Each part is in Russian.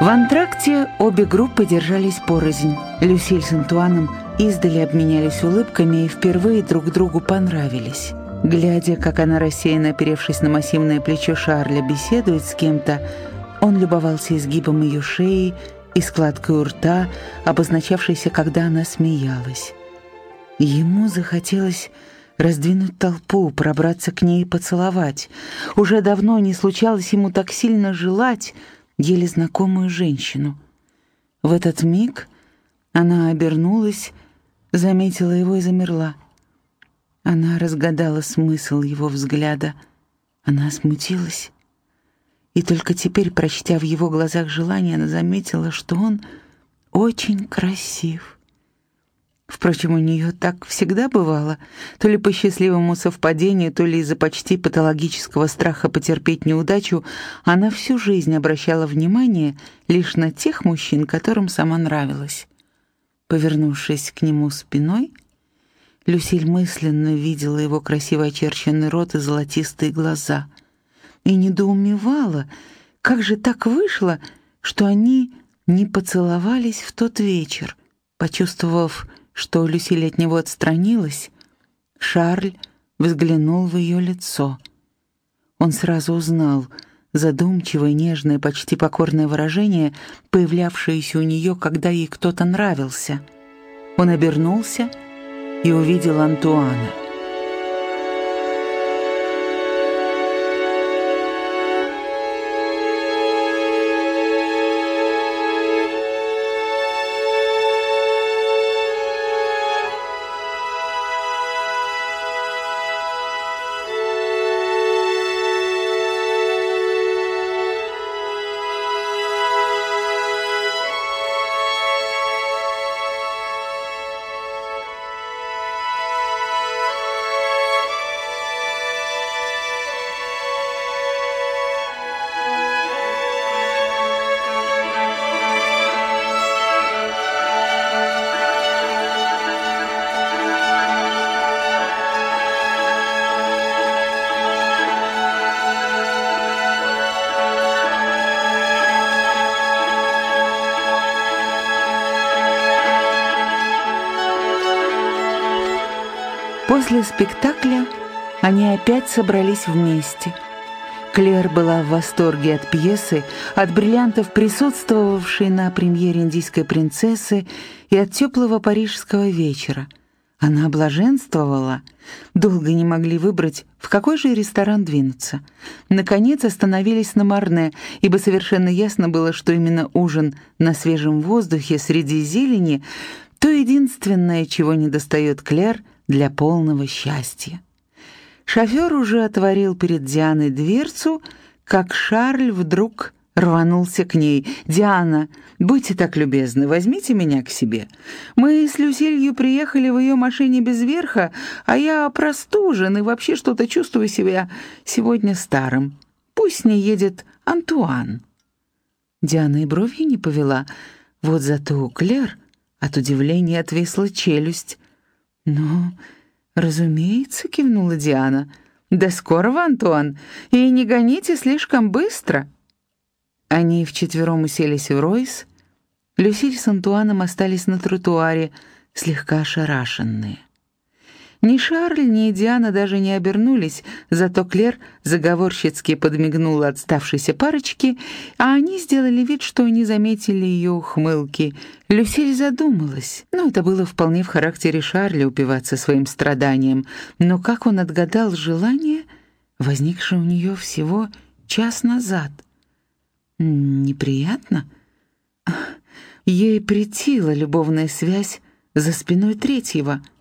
В антракте обе группы держались порознь. Люсиль с Антуаном издали обменялись улыбками и впервые друг другу понравились. Глядя, как она рассеянно оперевшись на массивное плечо Шарля беседует с кем-то, он любовался изгибом ее шеи и складкой у рта, обозначавшейся, когда она смеялась. Ему захотелось раздвинуть толпу, пробраться к ней и поцеловать. Уже давно не случалось ему так сильно желать еле знакомую женщину. В этот миг она обернулась, заметила его и замерла. Она разгадала смысл его взгляда. Она смутилась. И только теперь, прочтя в его глазах желание, она заметила, что он очень красив. Впрочем, у нее так всегда бывало, то ли по счастливому совпадению, то ли из-за почти патологического страха потерпеть неудачу, она всю жизнь обращала внимание лишь на тех мужчин, которым сама нравилась. Повернувшись к нему спиной, Люсиль мысленно видела его красиво очерченный рот и золотистые глаза и недоумевала, как же так вышло, что они не поцеловались в тот вечер, почувствовав, что Люсиль от него отстранилась, Шарль взглянул в ее лицо. Он сразу узнал задумчивое, нежное, почти покорное выражение, появлявшееся у нее, когда ей кто-то нравился. Он обернулся и увидел Антуана — После спектакля они опять собрались вместе. Клэр была в восторге от пьесы, от бриллиантов, присутствовавшей на премьере «Индийской принцессы» и от теплого парижского вечера. Она блаженствовала. Долго не могли выбрать, в какой же ресторан двинуться. Наконец остановились на Марне, ибо совершенно ясно было, что именно ужин на свежем воздухе среди зелени — то единственное, чего не достает Клэр — для полного счастья. Шофер уже отворил перед Дианой дверцу, как Шарль вдруг рванулся к ней. «Диана, будьте так любезны, возьмите меня к себе. Мы с Люсилью приехали в ее машине без верха, а я простужен и вообще что-то чувствую себя сегодня старым. Пусть с ней едет Антуан». Диана и бровью не повела, вот зато у Клер от удивления отвисла челюсть. «Ну, разумеется», — кивнула Диана. «До скорого, Антуан, и не гоните слишком быстро». Они вчетвером уселись в Ройс. Люсиль с Антуаном остались на тротуаре, слегка ошарашенные. Ни Шарль, ни Диана даже не обернулись, зато Клер заговорщицки подмигнула отставшейся парочке, а они сделали вид, что не заметили ее ухмылки. Люсиль задумалась. Ну, это было вполне в характере Шарля упиваться своим страданием. Но как он отгадал желание, возникшее у нее всего час назад? Неприятно? Ей претила любовная связь за спиной третьего —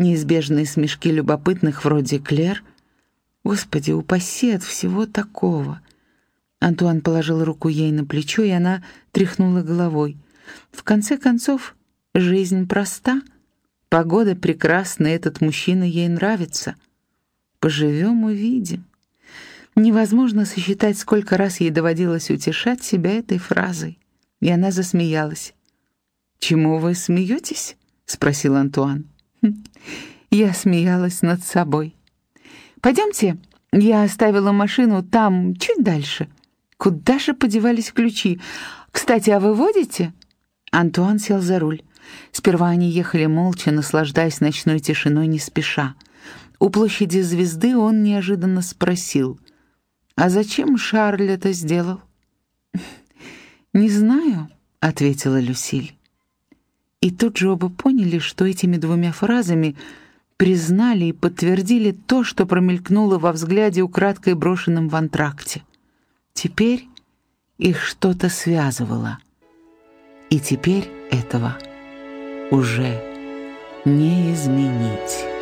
неизбежные смешки любопытных вроде Клер. Господи, упаси от всего такого. Антуан положил руку ей на плечо, и она тряхнула головой. В конце концов, жизнь проста. Погода прекрасна, этот мужчина ей нравится. Поживем — увидим. Невозможно сосчитать, сколько раз ей доводилось утешать себя этой фразой. И она засмеялась. «Чему вы смеетесь?» — спросил Антуан. Я смеялась над собой. «Пойдемте, я оставила машину там, чуть дальше». Куда же подевались ключи? Кстати, а вы водите?» Антуан сел за руль. Сперва они ехали молча, наслаждаясь ночной тишиной не спеша. У площади звезды он неожиданно спросил, «А зачем Шарль это сделал?» «Не знаю», — ответила Люсиль. И тут же оба поняли, что этими двумя фразами признали и подтвердили то, что промелькнуло во взгляде украдкой брошенном в антракте. Теперь их что-то связывало. И теперь этого уже не изменить.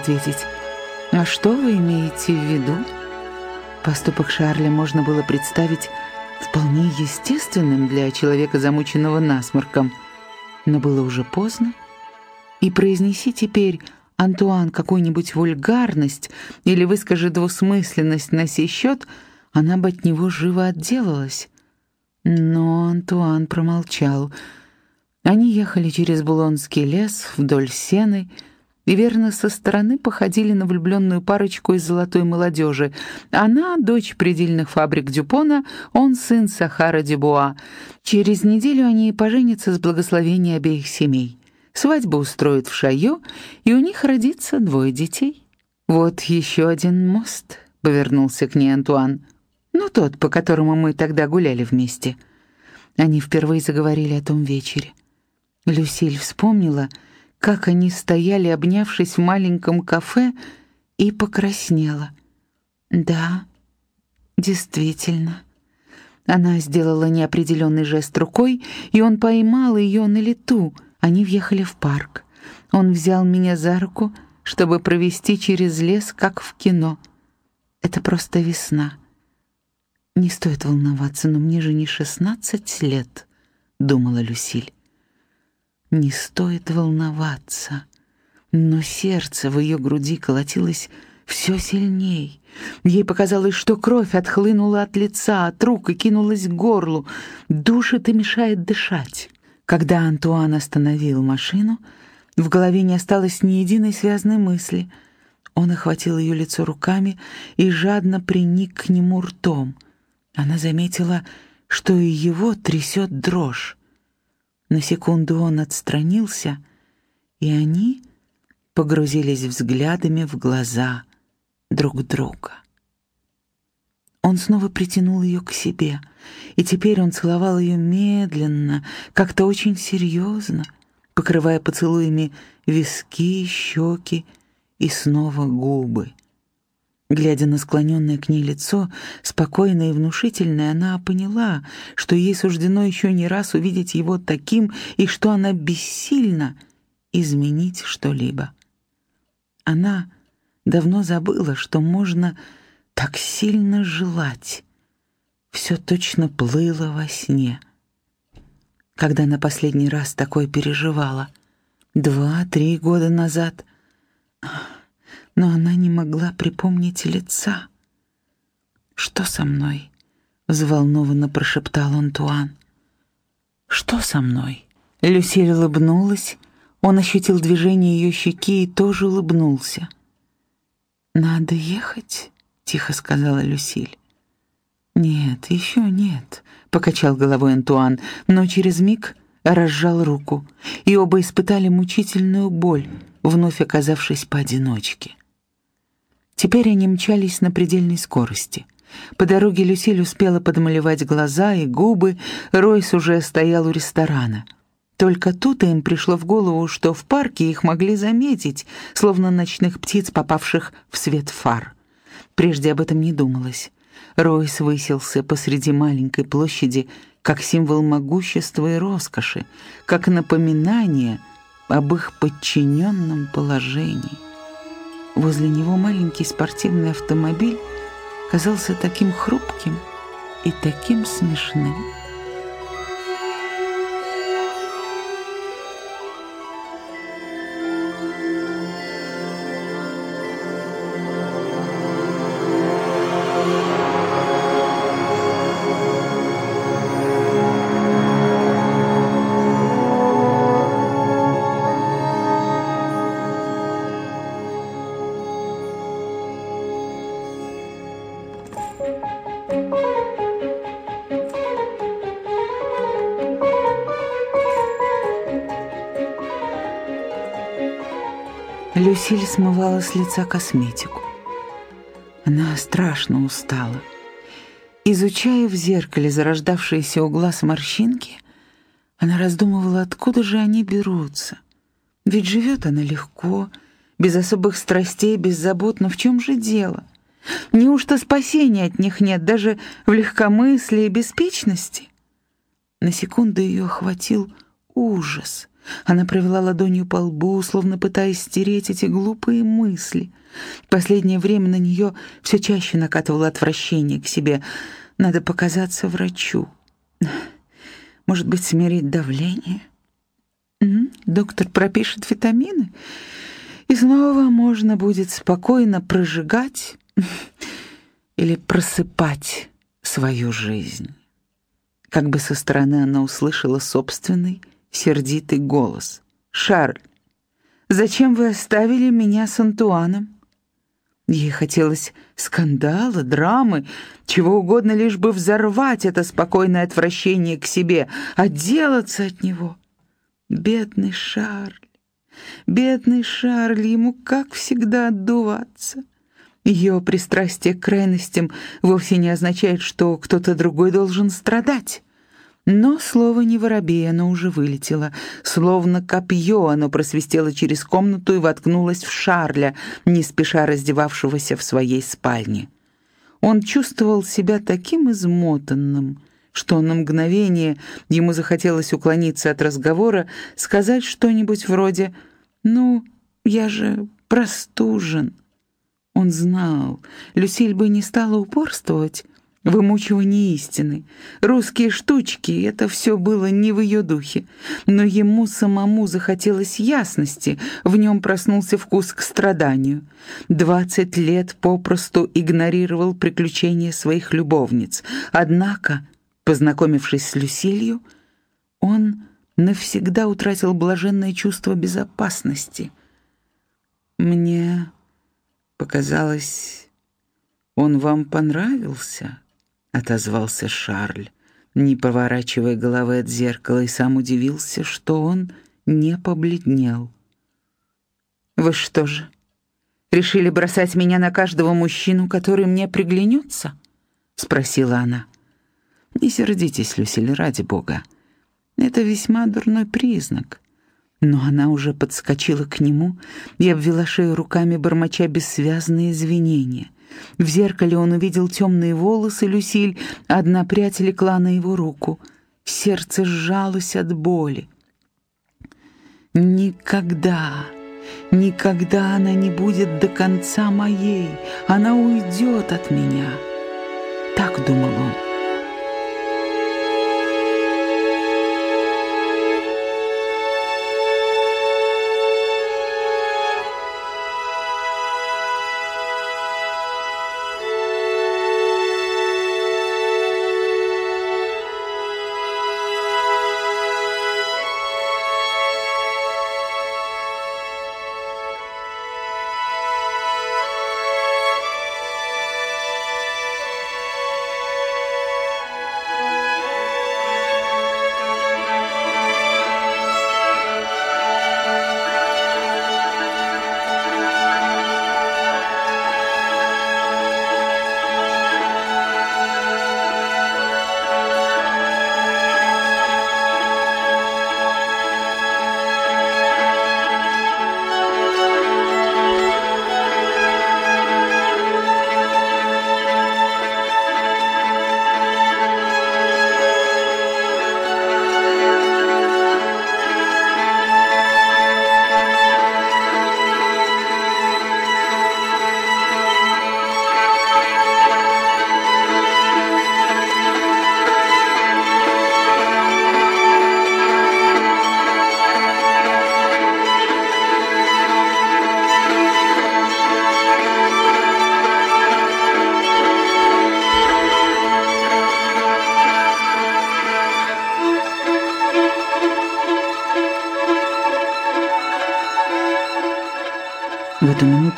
Ответить, «А что вы имеете в виду?» Поступок Шарля можно было представить вполне естественным для человека, замученного насморком. Но было уже поздно. И произнеси теперь, Антуан, какую-нибудь вульгарность или выскажи двусмысленность на сей счет, она бы от него живо отделалась. Но Антуан промолчал. Они ехали через Булонский лес вдоль сены, и верно со стороны походили на влюбленную парочку из золотой молодежи. Она — дочь предельных фабрик Дюпона, он — сын Сахара Дюбуа. Через неделю они поженятся с благословения обеих семей. Свадьбу устроят в Шайо, и у них родится двое детей. «Вот еще один мост», — повернулся к ней Антуан. «Ну, тот, по которому мы тогда гуляли вместе». Они впервые заговорили о том вечере. Люсиль вспомнила — как они стояли, обнявшись в маленьком кафе, и покраснела. «Да, действительно». Она сделала неопределенный жест рукой, и он поймал ее на лету. Они въехали в парк. Он взял меня за руку, чтобы провести через лес, как в кино. Это просто весна. Не стоит волноваться, но мне же не шестнадцать лет, думала Люсиль. Не стоит волноваться. Но сердце в ее груди колотилось все сильней. Ей показалось, что кровь отхлынула от лица, от рук и кинулась к горлу. Душит и мешает дышать. Когда Антуан остановил машину, в голове не осталось ни единой связной мысли. Он охватил ее лицо руками и жадно приник к нему ртом. Она заметила, что и его трясет дрожь. На секунду он отстранился, и они погрузились взглядами в глаза друг друга. Он снова притянул ее к себе, и теперь он целовал ее медленно, как-то очень серьезно, покрывая поцелуями виски, щеки и снова губы. Глядя на склоненное к ней лицо, спокойное и внушительное, она поняла, что ей суждено еще не раз увидеть его таким, и что она бессильна изменить что-либо. Она давно забыла, что можно так сильно желать. Все точно плыло во сне. Когда на последний раз такое переживала? Два-три года назад — но она не могла припомнить лица. «Что со мной?» — взволнованно прошептал Антуан. «Что со мной?» Люсиль улыбнулась, он ощутил движение ее щеки и тоже улыбнулся. «Надо ехать?» — тихо сказала Люсиль. «Нет, еще нет», — покачал головой Антуан, но через миг разжал руку, и оба испытали мучительную боль, вновь оказавшись поодиночке. Теперь они мчались на предельной скорости. По дороге Люсиль успела подмалевать глаза и губы, Ройс уже стоял у ресторана. Только тут им пришло в голову, что в парке их могли заметить, словно ночных птиц, попавших в свет фар. Прежде об этом не думалось. Ройс высился посреди маленькой площади, как символ могущества и роскоши, как напоминание об их подчиненном положении. Возле него маленький спортивный автомобиль казался таким хрупким и таким смешным. Люсиль смывала с лица косметику. Она страшно устала. Изучая в зеркале зарождавшиеся у глаз морщинки, она раздумывала, откуда же они берутся. Ведь живет она легко, без особых страстей, беззаботно. В чем же дело? Неужто спасения от них нет даже в легкомыслии и беспечности? На секунду ее охватил ужас. Она провела ладонью по лбу, словно пытаясь стереть эти глупые мысли. В последнее время на нее все чаще накатывало отвращение к себе. Надо показаться врачу. Может быть, смирить давление? Доктор пропишет витамины, и снова можно будет спокойно прожигать или просыпать свою жизнь. Как бы со стороны она услышала собственный сердитый голос. «Шарль, зачем вы оставили меня с Антуаном?» Ей хотелось скандала, драмы, чего угодно, лишь бы взорвать это спокойное отвращение к себе, отделаться от него. Бедный Шарль, бедный Шарль, ему, как всегда, отдуваться. Ее пристрастие к крайностям вовсе не означает, что кто-то другой должен страдать. Но слово не воробей, оно уже вылетело. Словно копье оно просвистело через комнату и воткнулось в Шарля, не спеша раздевавшегося в своей спальне. Он чувствовал себя таким измотанным, что на мгновение ему захотелось уклониться от разговора, сказать что-нибудь вроде «Ну, я же простужен». Он знал, Люсиль бы не стала упорствовать, вымучивание истины. Русские штучки — это все было не в ее духе. Но ему самому захотелось ясности, в нем проснулся вкус к страданию. Двадцать лет попросту игнорировал приключения своих любовниц. Однако, познакомившись с Люсилью, он навсегда утратил блаженное чувство безопасности. «Мне показалось, он вам понравился?» — отозвался Шарль, не поворачивая головы от зеркала, и сам удивился, что он не побледнел. «Вы что же, решили бросать меня на каждого мужчину, который мне приглянется?» — спросила она. «Не сердитесь, Люсиль, ради бога. Это весьма дурной признак». Но она уже подскочила к нему и обвела шею руками, бормоча бессвязные извинения — в зеркале он увидел темные волосы Люсиль, одна прядь лекла на его руку. Сердце сжалось от боли. «Никогда, никогда она не будет до конца моей, она уйдет от меня», — так думал он.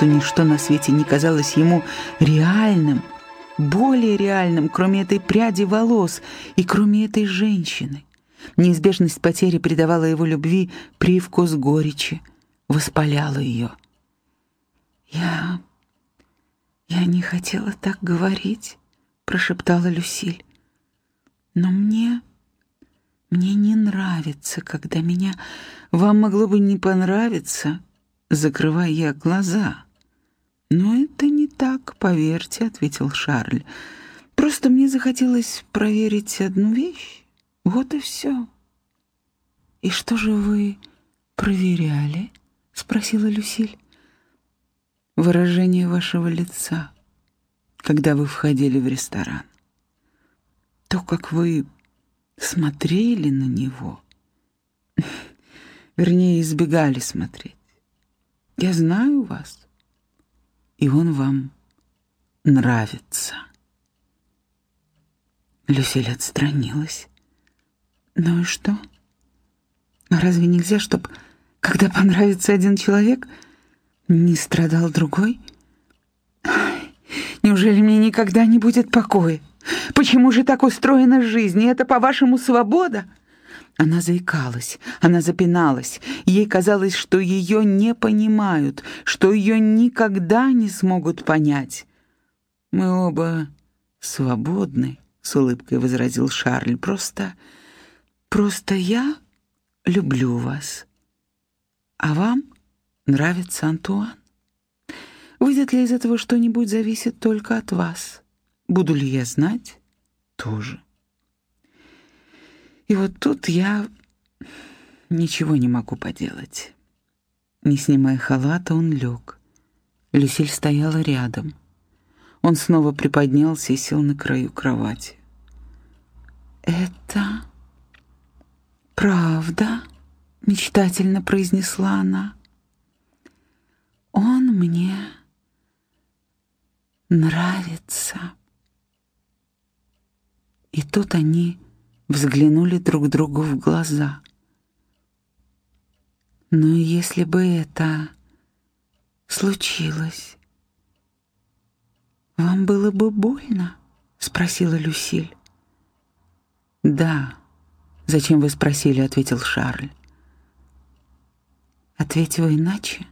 Что ничто на свете не казалось ему реальным, более реальным, кроме этой пряди волос и кроме этой женщины. Неизбежность потери придавала его любви привкус горечи, воспаляла ее. «Я... я не хотела так говорить», — прошептала Люсиль. «Но мне... мне не нравится, когда меня... Вам могло бы не понравиться, закрывая я глаза». «Но это не так, поверьте», — ответил Шарль. «Просто мне захотелось проверить одну вещь. Вот и все». «И что же вы проверяли?» — спросила Люсиль. «Выражение вашего лица, когда вы входили в ресторан. То, как вы смотрели на него, вернее, избегали смотреть. Я знаю вас, и он вам нравится». Люсиль отстранилась. «Ну и что? Разве нельзя, чтобы когда понравится один человек, не страдал другой? Неужели мне никогда не будет покоя? Почему же так устроена жизнь? И это, по-вашему, свобода?» Она заикалась, она запиналась. Ей казалось, что ее не понимают, что ее никогда не смогут понять. «Мы оба свободны», — с улыбкой возразил Шарль. «Просто... просто я люблю вас» а вам нравится Антуан. Выйдет ли из этого что-нибудь, зависит только от вас. Буду ли я знать? Тоже. И вот тут я ничего не могу поделать. Не снимая халата, он лег. Люсиль стояла рядом. Он снова приподнялся и сел на краю кровати. «Это правда?» — мечтательно произнесла она. «Он мне нравится». И тут они взглянули друг другу в глаза. Но если бы это случилось, вам было бы больно? спросила Люсиль. Да. Зачем вы спросили, ответил Шарль. Ответь иначе,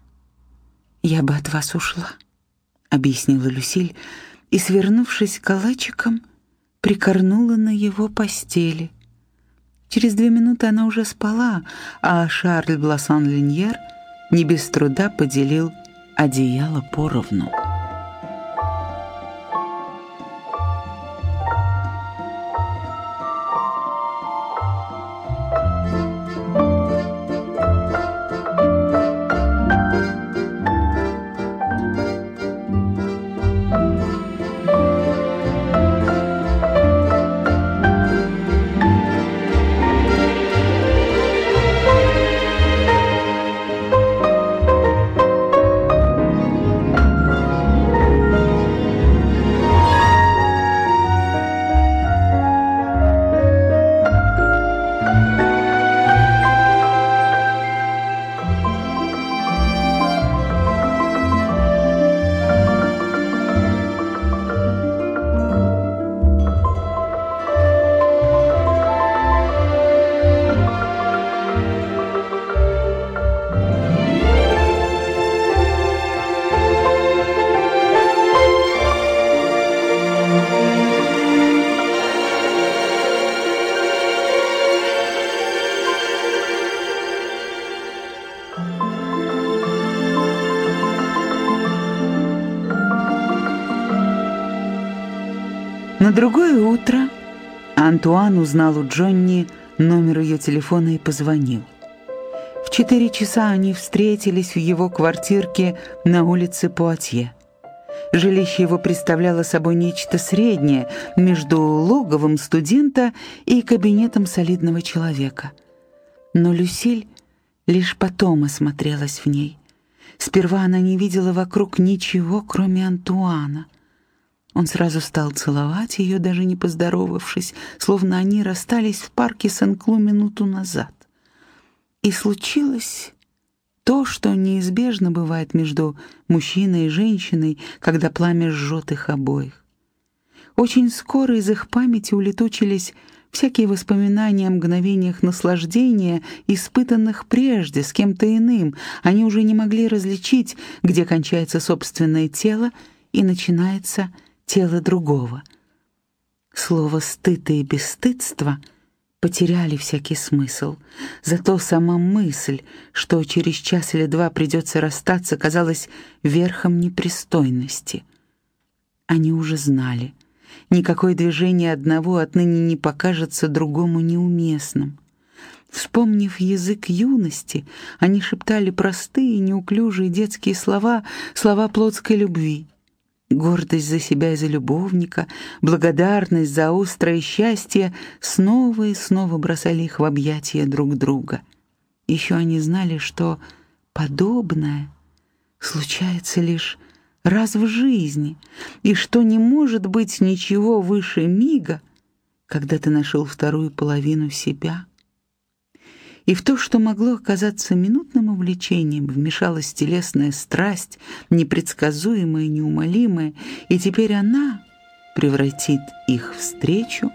я бы от вас ушла, объяснила Люсиль и, свернувшись калачиком, прикорнула на его постели. Через две минуты она уже спала, а Шарль Блассан-Линьер не без труда поделил одеяло поровну. Антуан узнал у Джонни номер ее телефона и позвонил. В четыре часа они встретились в его квартирке на улице Пуатье. Жилище его представляло собой нечто среднее между логовом студента и кабинетом солидного человека. Но Люсиль лишь потом осмотрелась в ней. Сперва она не видела вокруг ничего, кроме Антуана — он сразу стал целовать ее, даже не поздоровавшись, словно они расстались в парке Сен-Клу минуту назад. И случилось то, что неизбежно бывает между мужчиной и женщиной, когда пламя жжет их обоих. Очень скоро из их памяти улетучились всякие воспоминания о мгновениях наслаждения, испытанных прежде с кем-то иным. Они уже не могли различить, где кончается собственное тело и начинается тело другого. Слово «стыд» и «бесстыдство» потеряли всякий смысл. Зато сама мысль, что через час или два придется расстаться, казалась верхом непристойности. Они уже знали — Никакое движение одного отныне не покажется другому неуместным. Вспомнив язык юности, они шептали простые, неуклюжие детские слова, слова плотской любви. Гордость за себя и за любовника, благодарность за острое счастье снова и снова бросали их в объятия друг друга. Еще они знали, что подобное случается лишь раз в жизни, и что не может быть ничего выше мига, когда ты нашел вторую половину себя. И в то, что могло оказаться минутным увлечением, вмешалась телесная страсть, непредсказуемая, неумолимая, и теперь она превратит их встречу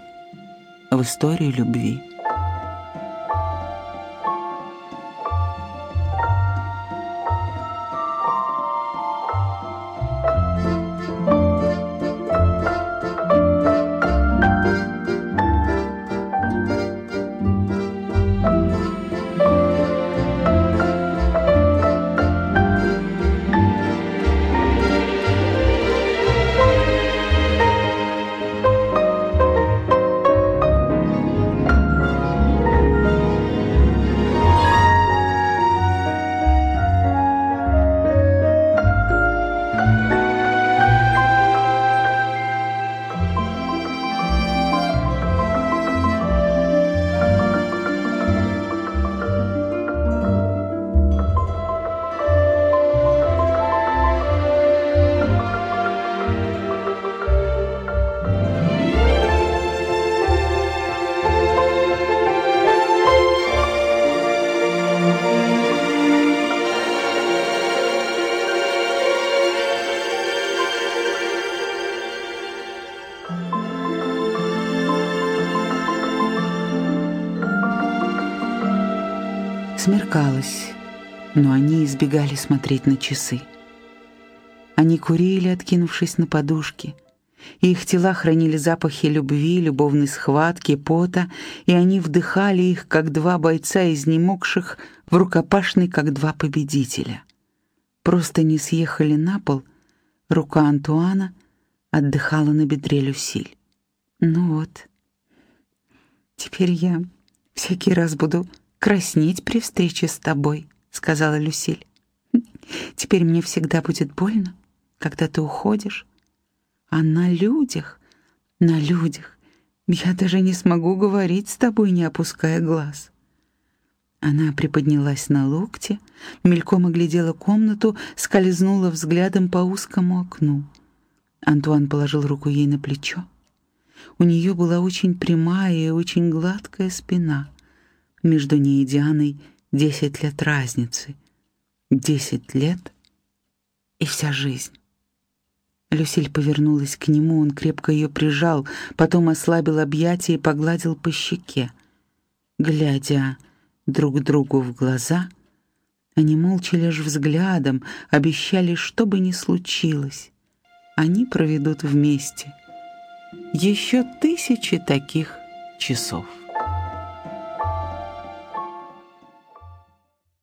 в историю любви. Смеркалось, но они избегали смотреть на часы. Они курили, откинувшись на подушки, и их тела хранили запахи любви, любовной схватки, пота, и они вдыхали их, как два бойца, изнемогших в рукопашной, как два победителя. Просто не съехали на пол, рука Антуана отдыхала на бедре Люсиль. «Ну вот, теперь я всякий раз буду краснеть при встрече с тобой», — сказала Люсиль. «Теперь мне всегда будет больно, когда ты уходишь. А на людях, на людях я даже не смогу говорить с тобой, не опуская глаз». Она приподнялась на локте, мельком оглядела комнату, скользнула взглядом по узкому окну. Антуан положил руку ей на плечо. У нее была очень прямая и очень гладкая спина — между ней и Дианой десять лет разницы. Десять лет и вся жизнь. Люсиль повернулась к нему, он крепко ее прижал, потом ослабил объятия и погладил по щеке. Глядя друг другу в глаза, они молча лишь взглядом обещали, что бы ни случилось, они проведут вместе еще тысячи таких часов.